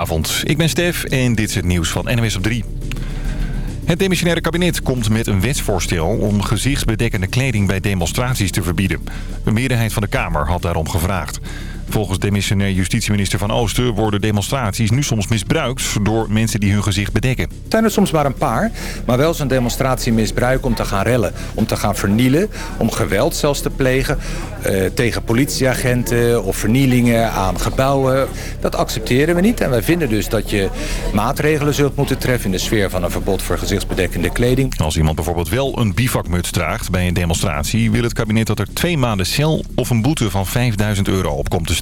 Goedenavond, ik ben Stef en dit is het nieuws van NWS op 3. Het demissionaire kabinet komt met een wetsvoorstel om gezichtsbedekkende kleding bij demonstraties te verbieden. Een meerderheid van de Kamer had daarom gevraagd. Volgens demissionair justitieminister Van Oosten worden demonstraties nu soms misbruikt door mensen die hun gezicht bedekken. Het zijn er soms maar een paar, maar wel zo'n demonstratie misbruiken om te gaan rellen. Om te gaan vernielen, om geweld zelfs te plegen eh, tegen politieagenten of vernielingen aan gebouwen. Dat accepteren we niet en wij vinden dus dat je maatregelen zult moeten treffen in de sfeer van een verbod voor gezichtsbedekkende kleding. Als iemand bijvoorbeeld wel een bivakmuts draagt bij een demonstratie... wil het kabinet dat er twee maanden cel of een boete van 5000 euro op komt te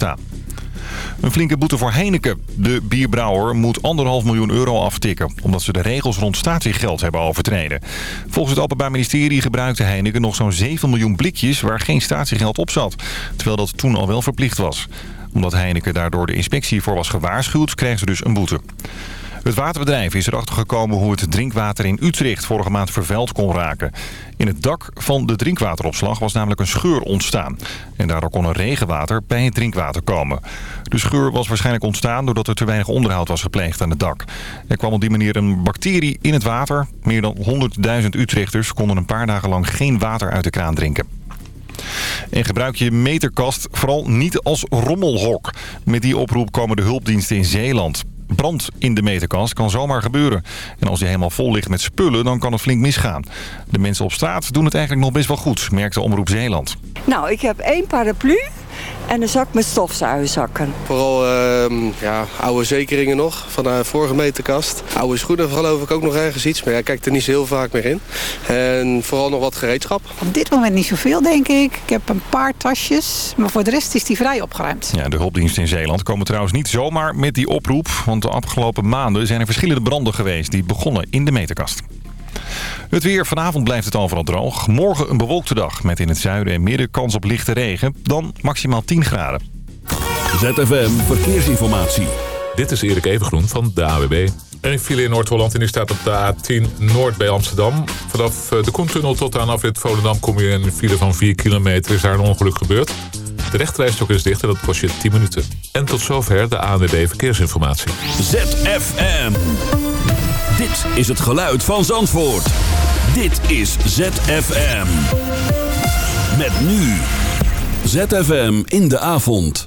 Een flinke boete voor Heineken. De bierbrouwer moet anderhalf miljoen euro aftikken... omdat ze de regels rond statiegeld hebben overtreden. Volgens het Openbaar Ministerie gebruikte Heineken nog zo'n 7 miljoen blikjes... waar geen statiegeld op zat. Terwijl dat toen al wel verplicht was. Omdat Heineken daardoor de inspectie voor was gewaarschuwd... kreeg ze dus een boete. Het waterbedrijf is erachter gekomen hoe het drinkwater in Utrecht vorige maand vervuild kon raken. In het dak van de drinkwateropslag was namelijk een scheur ontstaan. En daardoor kon er regenwater bij het drinkwater komen. De scheur was waarschijnlijk ontstaan doordat er te weinig onderhoud was gepleegd aan het dak. Er kwam op die manier een bacterie in het water. Meer dan 100.000 Utrechters konden een paar dagen lang geen water uit de kraan drinken. En gebruik je meterkast vooral niet als rommelhok. Met die oproep komen de hulpdiensten in Zeeland brand in de meterkast kan zomaar gebeuren. En als die helemaal vol ligt met spullen, dan kan het flink misgaan. De mensen op straat doen het eigenlijk nog best wel goed, merkte Omroep Zeeland. Nou, ik heb één paraplu en een zak met stofzuigerzakken. Vooral uh, ja, oude zekeringen nog van de vorige meterkast. Oude schoenen geloof ik ook nog ergens iets. Maar ja, kijk er niet zo heel vaak meer in. En vooral nog wat gereedschap. Op dit moment niet zoveel denk ik. Ik heb een paar tasjes. Maar voor de rest is die vrij opgeruimd. Ja, de hulpdiensten in Zeeland komen trouwens niet zomaar met die oproep. Want de afgelopen maanden zijn er verschillende branden geweest die begonnen in de meterkast. Het weer. Vanavond blijft het overal droog. Morgen een bewolkte dag met in het zuiden en midden kans op lichte regen. Dan maximaal 10 graden. ZFM Verkeersinformatie. Dit is Erik Evengroen van de AWB. Een file in Noord-Holland en die staat op de A10 Noord bij Amsterdam. Vanaf eh, de Koentunnel tot aan afrit Volendam kom je in een file van 4 kilometer. Is daar een ongeluk gebeurd. De rechterrijstok is dicht en dat kost je 10 minuten. En tot zover de ANWB Verkeersinformatie. ZFM. Dit is het geluid van Zandvoort. Dit is ZFM. Met nu. ZFM in de avond.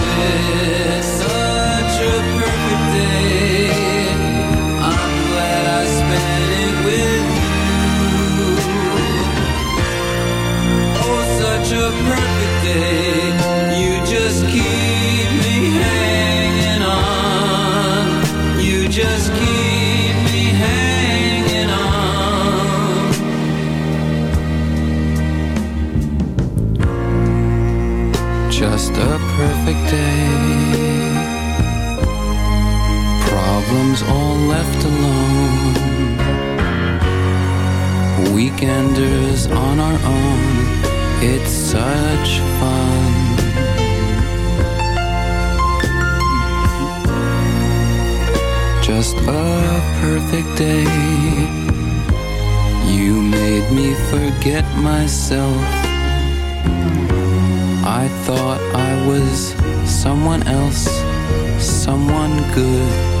歌。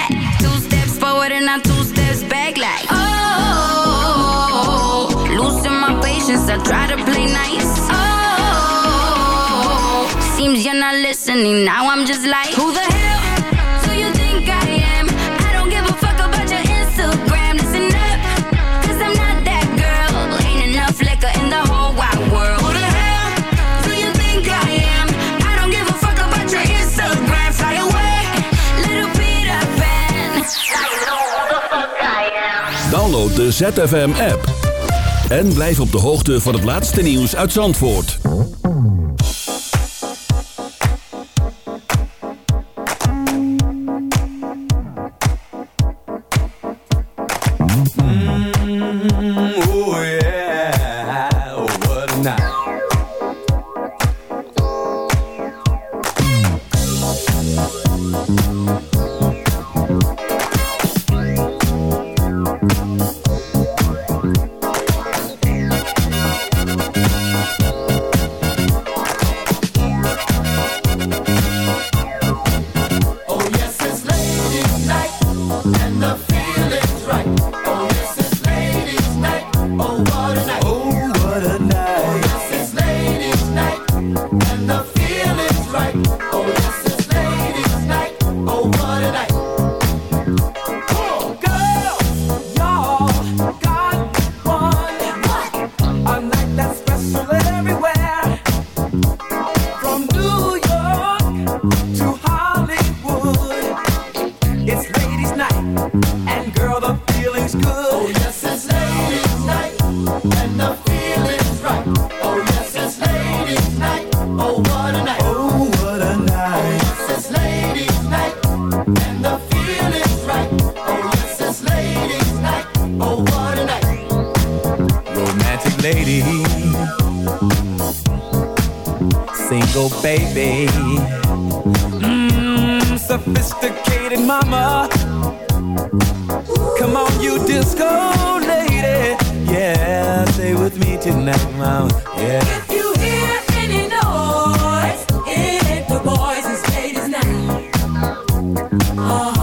Now you know who the am. Download de ZFM app. En blijf op de hoogte van het laatste nieuws uit Zandvoort. Uh-huh.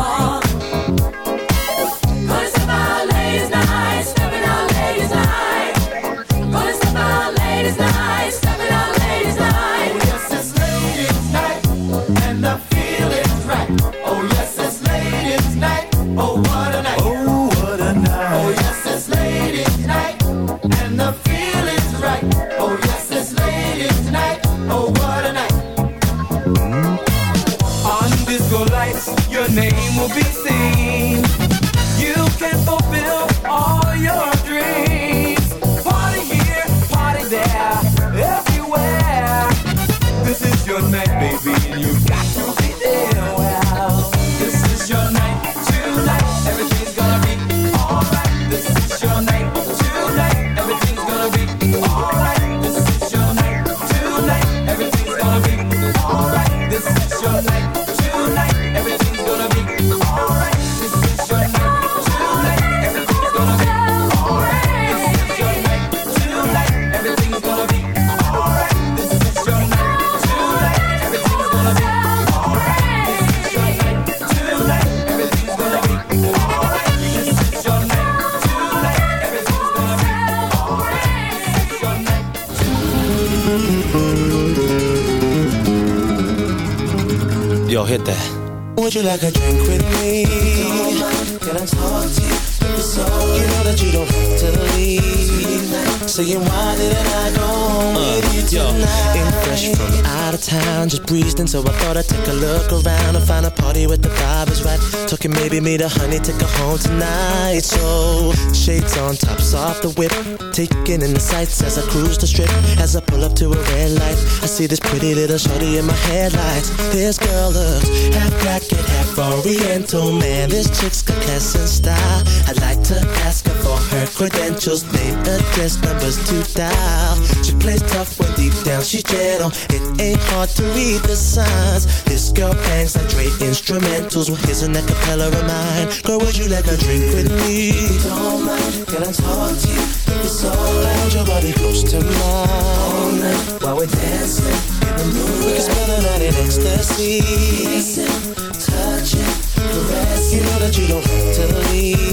Maybe a honey, take her home tonight. So shades on, tops off the whip, taking in the sights as I cruise the strip. As I pull up to a red light, I see this pretty little shorty in my headlights. This girl looks half black and oriental, man. This chick's got class and style. I'd like to ask her for her credentials, name, address, numbers to dial. She plays tough when deep down she's gentle. It ain't hard to read the signs. This girl bangs like Dre instrumentals. Well, here's an acapella of mine. Girl, would you like a drink with me? Don't mind, can I talk to you? It's alright, hold your body close to mine. All night while we're dancing in the moonlight. We can spend the night in ecstasy. Kissing, touching, caressing. You know that you don't have to leave.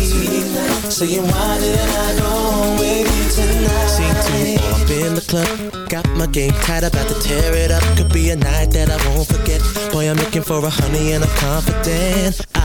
Saying why didn't I go home with you tonight? Seem to all up in the club. Got my game tight, about to tear it up. Could be a night that I won't forget. Boy, I'm looking for a honey and I'm confident. I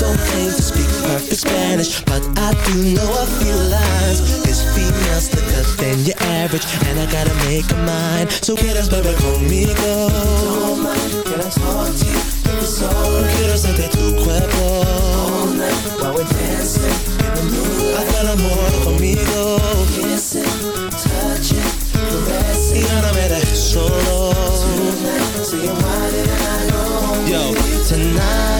Don't claim to speak perfect Spanish, but I do know a few lines. This female's slicker than your average, and I gotta make her mine. So quieres beber conmigo? Don't mind, can I talk to you? Quiero sentir tu cuerpo. All night while we're dancing in the moonlight. Haz el amor conmigo. Kissing, touching, caressing. Y ya no me dejes solo. Tonight, saying why didn't I home Yo, tonight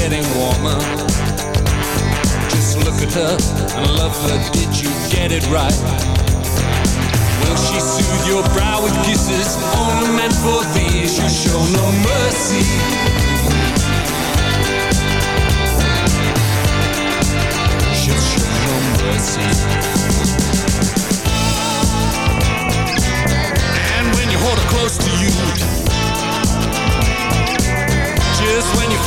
getting warmer. Just look at her and love her. Did you get it right? Will she soothe your brow with kisses only meant for thee? She'll show no mercy. She'll show no mercy. And when you hold her close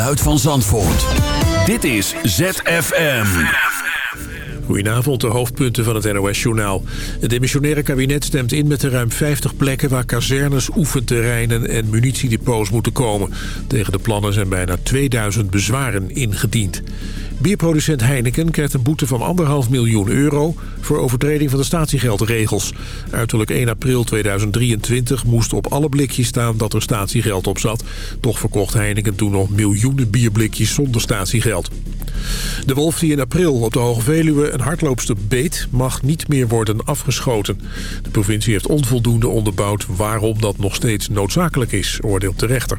geluid van Zandvoort. Dit is ZFM. Goedenavond, de hoofdpunten van het NOS-journaal. Het demissionaire kabinet stemt in met de ruim 50 plekken... waar kazernes, oefenterreinen en munitiedepots moeten komen. Tegen de plannen zijn bijna 2000 bezwaren ingediend. Bierproducent Heineken krijgt een boete van 1,5 miljoen euro... voor overtreding van de statiegeldregels. Uiterlijk 1 april 2023 moest op alle blikjes staan dat er statiegeld op zat. Toch verkocht Heineken toen nog miljoenen bierblikjes zonder statiegeld. De wolf die in april op de Hoge Veluwe een hardloopster beet... mag niet meer worden afgeschoten. De provincie heeft onvoldoende onderbouwd waarom dat nog steeds noodzakelijk is, oordeelt de rechter.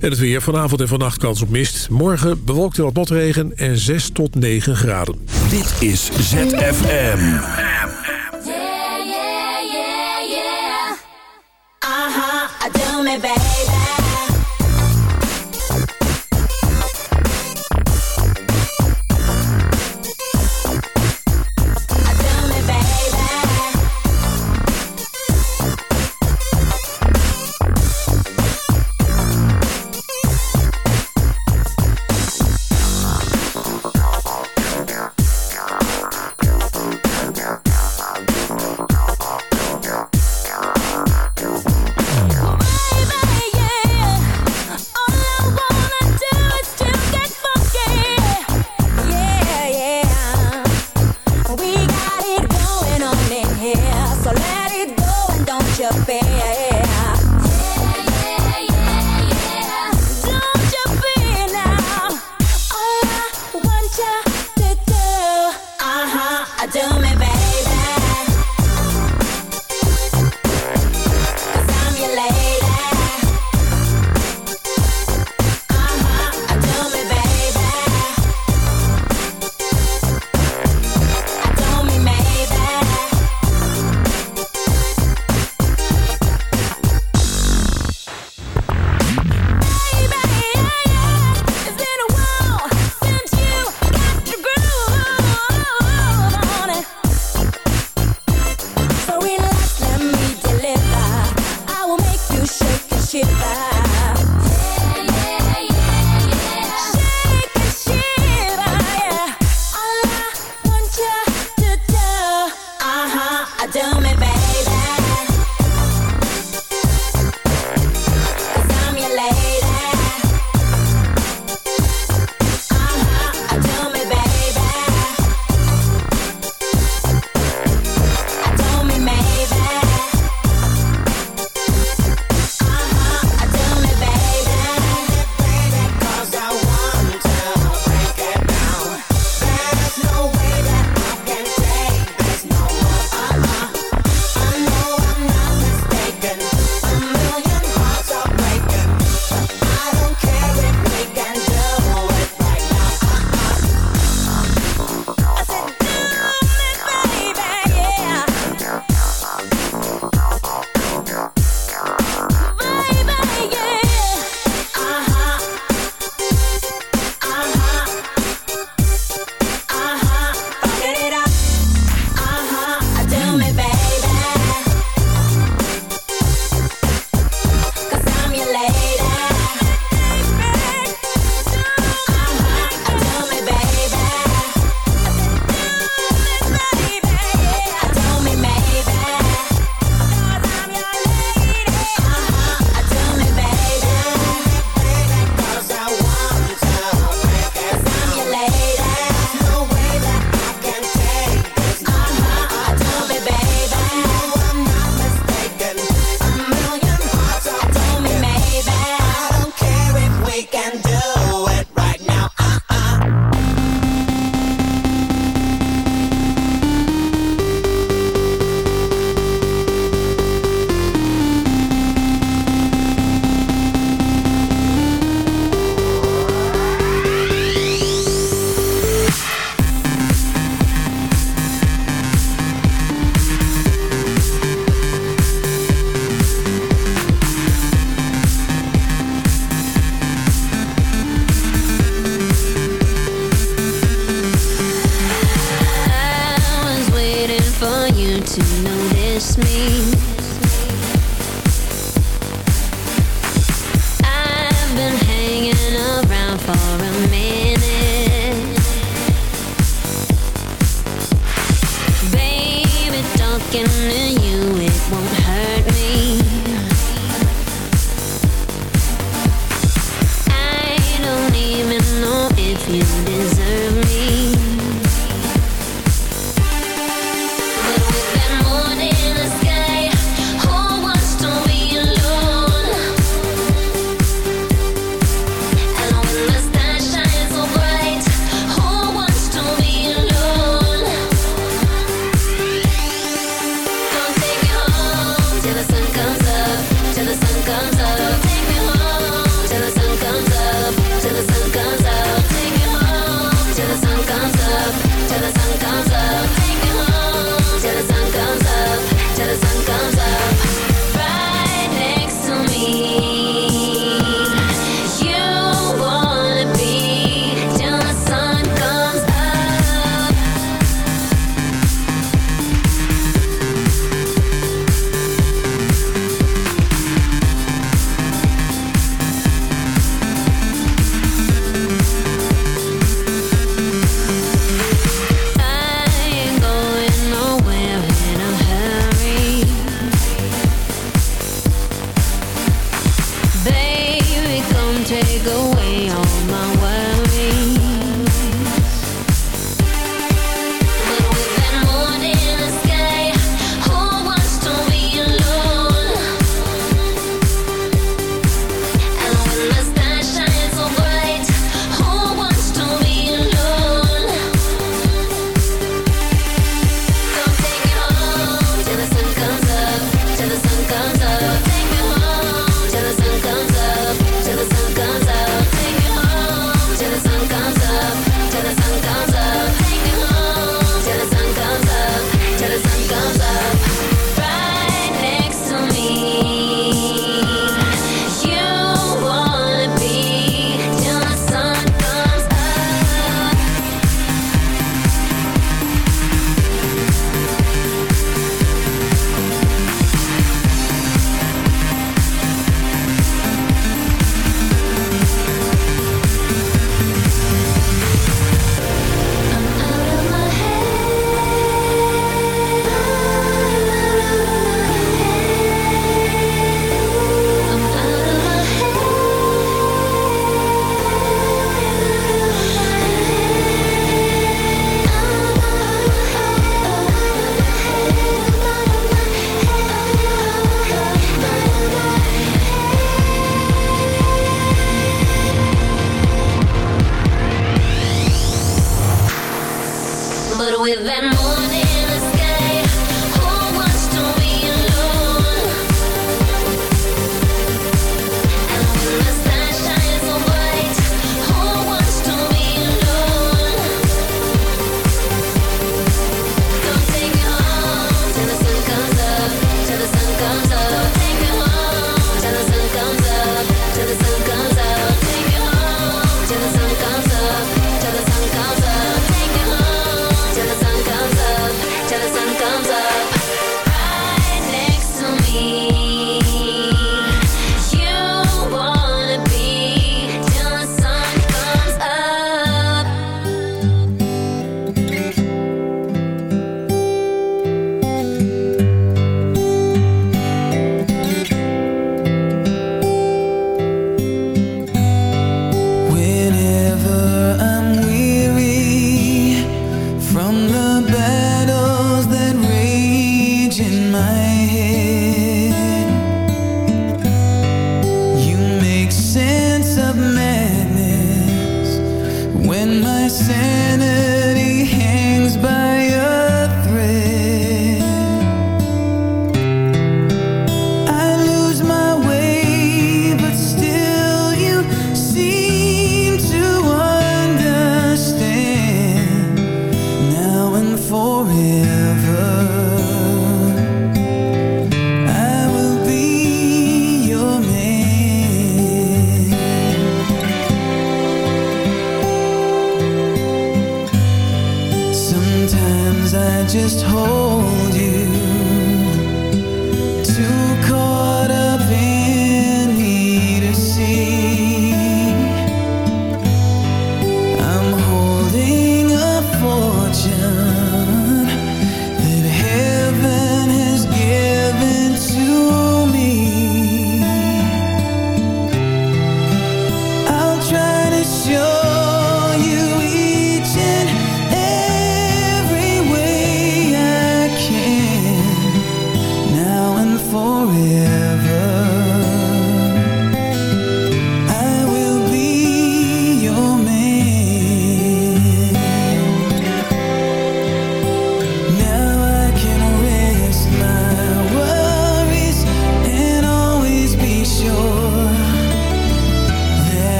En het weer vanavond en vannacht kans op mist. Morgen bewolkt en wat motregen en 6 tot 9 graden. Dit is ZFM. Uh-huh, do me baby.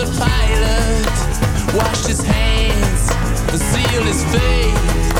The pilot washed his hands and sealed his fate.